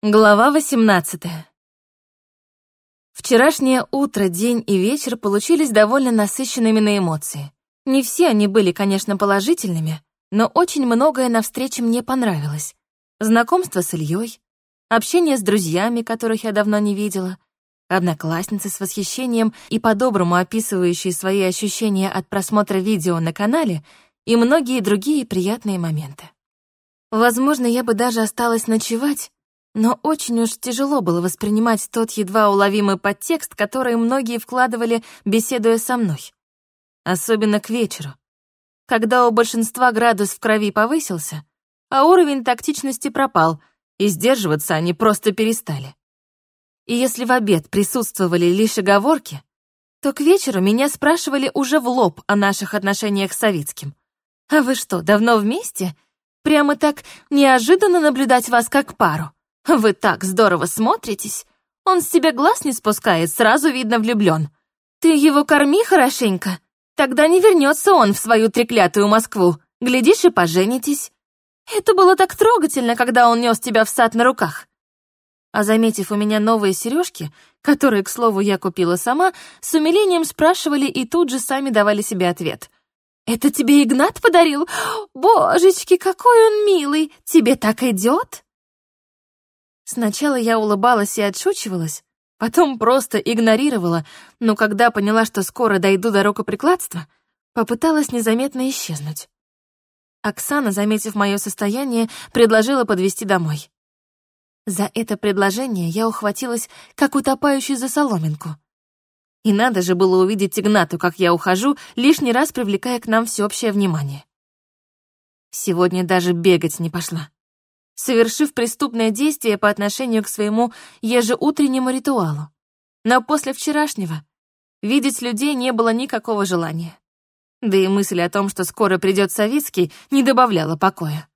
Глава 18 Вчерашнее утро, день и вечер получились довольно насыщенными на эмоции. Не все они были, конечно, положительными, но очень многое на встрече мне понравилось. Знакомство с Ильей, общение с друзьями, которых я давно не видела, одноклассницы с восхищением и по-доброму описывающие свои ощущения от просмотра видео на канале и многие другие приятные моменты. Возможно, я бы даже осталась ночевать, но очень уж тяжело было воспринимать тот едва уловимый подтекст, который многие вкладывали, беседуя со мной. Особенно к вечеру, когда у большинства градус в крови повысился, а уровень тактичности пропал, и сдерживаться они просто перестали. И если в обед присутствовали лишь оговорки, то к вечеру меня спрашивали уже в лоб о наших отношениях с Савицким. «А вы что, давно вместе? Прямо так неожиданно наблюдать вас как пару?» Вы так здорово смотритесь. Он с тебя глаз не спускает, сразу видно влюблен. Ты его корми хорошенько, тогда не вернется он в свою треклятую Москву. Глядишь и поженитесь. Это было так трогательно, когда он нес тебя в сад на руках. А заметив у меня новые сережки, которые, к слову, я купила сама, с умилением спрашивали и тут же сами давали себе ответ. «Это тебе Игнат подарил? Божечки, какой он милый! Тебе так идет?» Сначала я улыбалась и отшучивалась, потом просто игнорировала, но когда поняла, что скоро дойду до рукоприкладства, попыталась незаметно исчезнуть. Оксана, заметив мое состояние, предложила подвести домой. За это предложение я ухватилась, как утопающий за соломинку. И надо же было увидеть Игнату, как я ухожу, лишний раз привлекая к нам всеобщее внимание. Сегодня даже бегать не пошла совершив преступное действие по отношению к своему ежеутреннему ритуалу. Но после вчерашнего видеть людей не было никакого желания. Да и мысль о том, что скоро придет Савицкий, не добавляла покоя.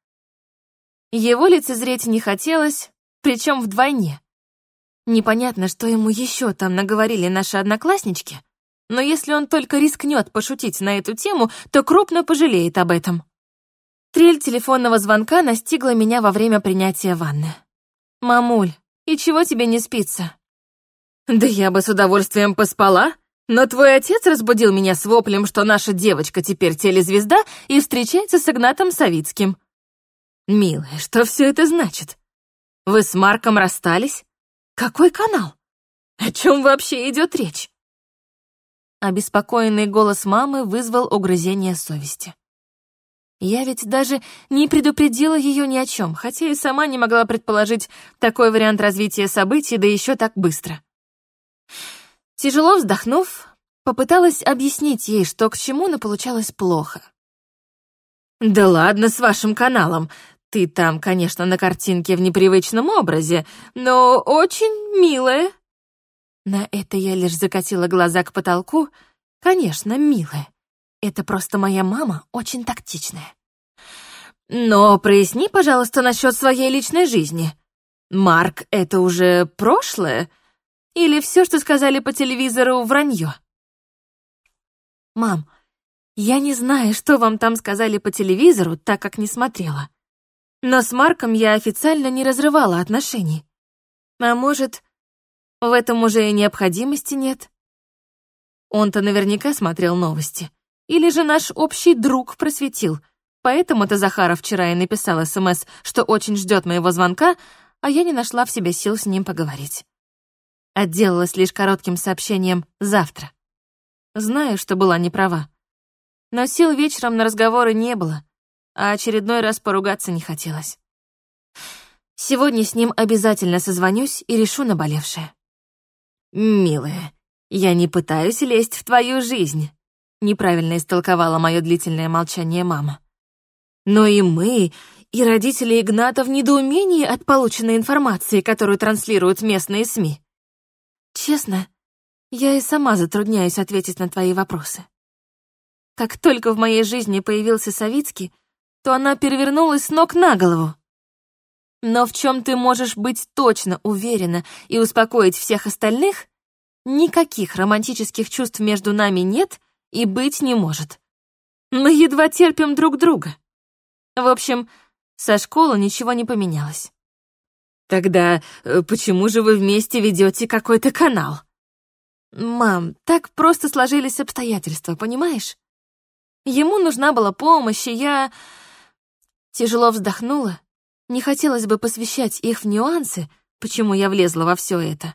Его лицезреть не хотелось, причем вдвойне. Непонятно, что ему еще там наговорили наши однокласснички, но если он только рискнет пошутить на эту тему, то крупно пожалеет об этом. Трель телефонного звонка настигла меня во время принятия ванны. «Мамуль, и чего тебе не спится?» «Да я бы с удовольствием поспала, но твой отец разбудил меня с воплем, что наша девочка теперь телезвезда и встречается с Игнатом Савицким». «Милая, что все это значит? Вы с Марком расстались? Какой канал? О чем вообще идет речь?» Обеспокоенный голос мамы вызвал угрызение совести. Я ведь даже не предупредила ее ни о чем, хотя и сама не могла предположить такой вариант развития событий, да еще так быстро. Тяжело вздохнув, попыталась объяснить ей, что к чему, но получалось плохо. «Да ладно с вашим каналом. Ты там, конечно, на картинке в непривычном образе, но очень милая». На это я лишь закатила глаза к потолку. Конечно, милая. Это просто моя мама очень тактичная. Но проясни, пожалуйста, насчет своей личной жизни. Марк — это уже прошлое? Или все, что сказали по телевизору, вранье? Мам, я не знаю, что вам там сказали по телевизору, так как не смотрела. Но с Марком я официально не разрывала отношений. А может, в этом уже и необходимости нет? Он-то наверняка смотрел новости. Или же наш общий друг просветил. Поэтому-то Захаров вчера и написал СМС, что очень ждет моего звонка, а я не нашла в себе сил с ним поговорить. Отделалась лишь коротким сообщением «завтра». Знаю, что была не права. Но сил вечером на разговоры не было, а очередной раз поругаться не хотелось. Сегодня с ним обязательно созвонюсь и решу наболевшее. «Милая, я не пытаюсь лезть в твою жизнь», неправильно истолковала мое длительное молчание мама. Но и мы, и родители Игната в недоумении от полученной информации, которую транслируют местные СМИ. Честно, я и сама затрудняюсь ответить на твои вопросы. Как только в моей жизни появился Савицкий, то она перевернулась с ног на голову. Но в чем ты можешь быть точно уверена и успокоить всех остальных, никаких романтических чувств между нами нет — и быть не может. Мы едва терпим друг друга. В общем, со школы ничего не поменялось. Тогда э, почему же вы вместе ведете какой-то канал? Мам, так просто сложились обстоятельства, понимаешь? Ему нужна была помощь, и я... Тяжело вздохнула. Не хотелось бы посвящать их в нюансы, почему я влезла во все это.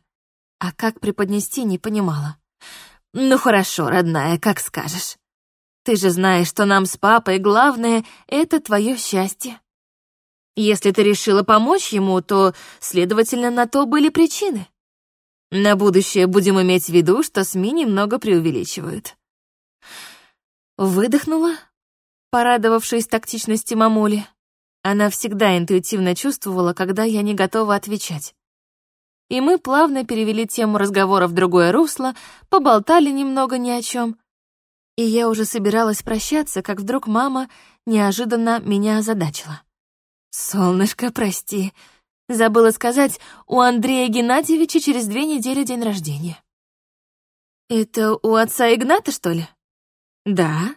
А как преподнести, не понимала. Ну хорошо, родная, как скажешь. Ты же знаешь, что нам с папой главное — это твое счастье. Если ты решила помочь ему, то, следовательно, на то были причины. На будущее будем иметь в виду, что СМИ немного преувеличивают. Выдохнула, порадовавшись тактичности мамули. Она всегда интуитивно чувствовала, когда я не готова отвечать. И мы плавно перевели тему разговора в другое русло, поболтали немного ни о чем. И я уже собиралась прощаться, как вдруг мама неожиданно меня озадачила. «Солнышко, прости», Забыла сказать, у Андрея Геннадьевича через две недели день рождения. Это у отца Игната, что ли? Да.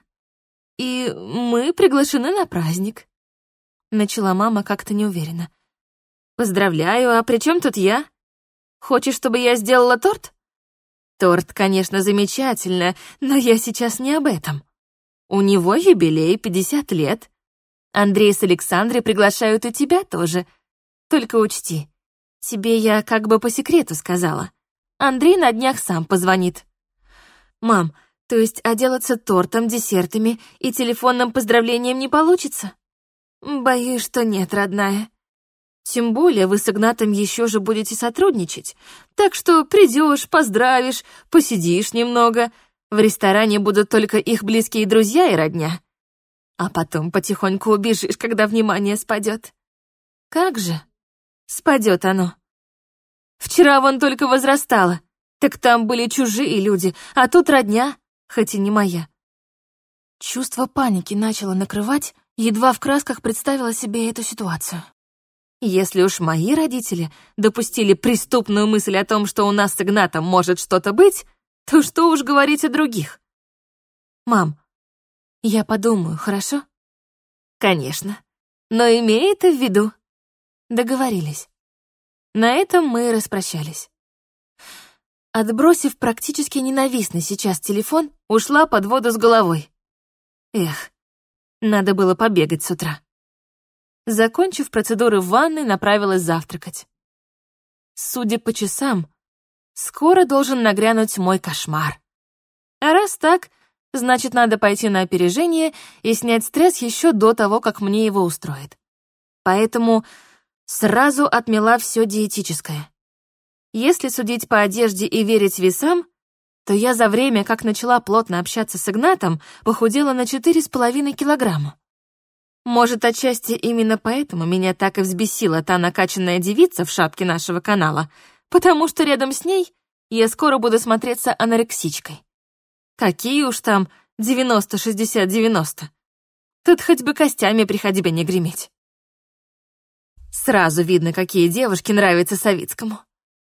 И мы приглашены на праздник. Начала мама как-то неуверенно. Поздравляю, а при чем тут я? Хочешь, чтобы я сделала торт? Торт, конечно, замечательно, но я сейчас не об этом. У него юбилей 50 лет. Андрей с Александрой приглашают и тебя тоже — только учти, тебе я как бы по секрету сказала. Андрей на днях сам позвонит. Мам, то есть отделаться тортом, десертами и телефонным поздравлением не получится? Боюсь, что нет, родная. Тем более вы с Игнатом еще же будете сотрудничать. Так что придешь, поздравишь, посидишь немного. В ресторане будут только их близкие друзья и родня. А потом потихоньку убежишь, когда внимание спадет. Как же? Спадет оно. Вчера вон только возрастало, так там были чужие люди, а тут родня, хоть и не моя. Чувство паники начало накрывать, едва в красках представила себе эту ситуацию. Если уж мои родители допустили преступную мысль о том, что у нас с Игнатом может что-то быть, то что уж говорить о других? Мам, я подумаю, хорошо? Конечно. Но имей это в виду. Договорились. На этом мы распрощались. Отбросив практически ненавистный сейчас телефон, ушла под воду с головой. Эх, надо было побегать с утра. Закончив процедуры в ванной, направилась завтракать. Судя по часам, скоро должен нагрянуть мой кошмар. А раз так, значит, надо пойти на опережение и снять стресс еще до того, как мне его устроит. Поэтому Сразу отмела все диетическое. Если судить по одежде и верить весам, то я за время, как начала плотно общаться с Игнатом, похудела на 4,5 килограмма. Может, отчасти именно поэтому меня так и взбесила та накачанная девица в шапке нашего канала, потому что рядом с ней я скоро буду смотреться анорексичкой. Какие уж там 90-60-90. Тут хоть бы костями при ходьбе не греметь. Сразу видно, какие девушки нравятся Савицкому.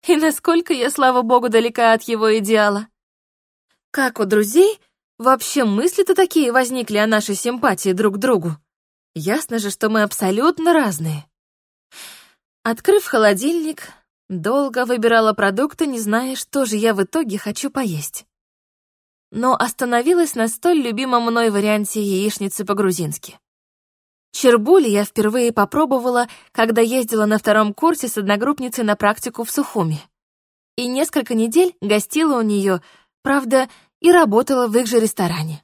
И насколько я, слава богу, далека от его идеала. Как у друзей вообще мысли-то такие возникли о нашей симпатии друг к другу? Ясно же, что мы абсолютно разные. Открыв холодильник, долго выбирала продукты, не зная, что же я в итоге хочу поесть. Но остановилась на столь любимом мной варианте яичницы по-грузински. Чербули я впервые попробовала, когда ездила на втором курсе с одногруппницей на практику в Сухуми. И несколько недель гостила у нее, правда, и работала в их же ресторане.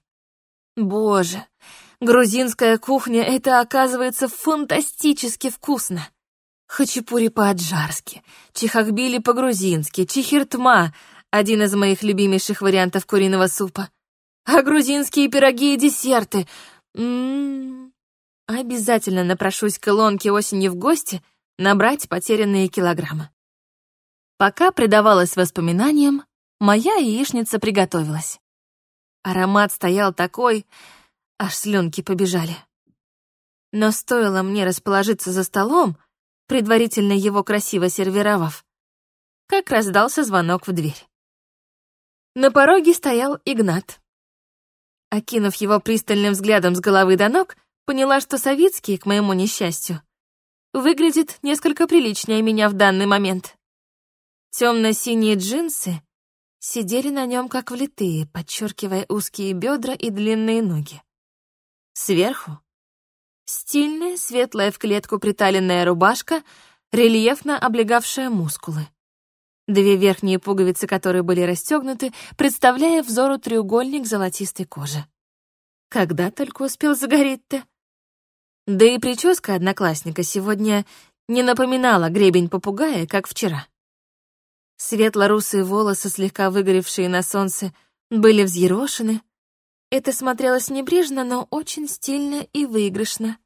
Боже, грузинская кухня — это, оказывается, фантастически вкусно. Хачапури по-аджарски, чихахбили по-грузински, чихиртма — один из моих любимейших вариантов куриного супа. А грузинские пироги и десерты — м-м-м. Обязательно напрошусь к Илонке осенью в гости набрать потерянные килограммы. Пока предавалась воспоминаниям, моя яичница приготовилась. Аромат стоял такой, аж слюнки побежали. Но стоило мне расположиться за столом, предварительно его красиво сервировав, как раздался звонок в дверь. На пороге стоял Игнат. Окинув его пристальным взглядом с головы до ног, поняла, что Савицкий, к моему несчастью, выглядит несколько приличнее меня в данный момент. Темно-синие джинсы сидели на нем как влитые, подчеркивая узкие бедра и длинные ноги. Сверху стильная, светлая в клетку приталенная рубашка, рельефно облегавшая мускулы. Две верхние пуговицы, которые были расстегнуты, представляя взору треугольник золотистой кожи. Когда только успел загореть-то? Да и прическа одноклассника сегодня не напоминала гребень попугая, как вчера. Светло-русые волосы, слегка выгоревшие на солнце, были взъерошены. Это смотрелось небрежно, но очень стильно и выигрышно.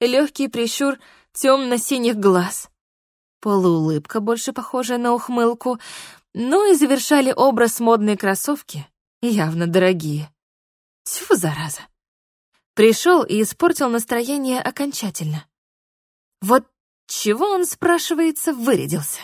Легкий прищур темно-синих глаз. Полуулыбка, больше похожая на ухмылку. Ну и завершали образ модной кроссовки, явно дорогие. Тьфу, зараза. Пришел и испортил настроение окончательно. Вот чего он, спрашивается, вырядился?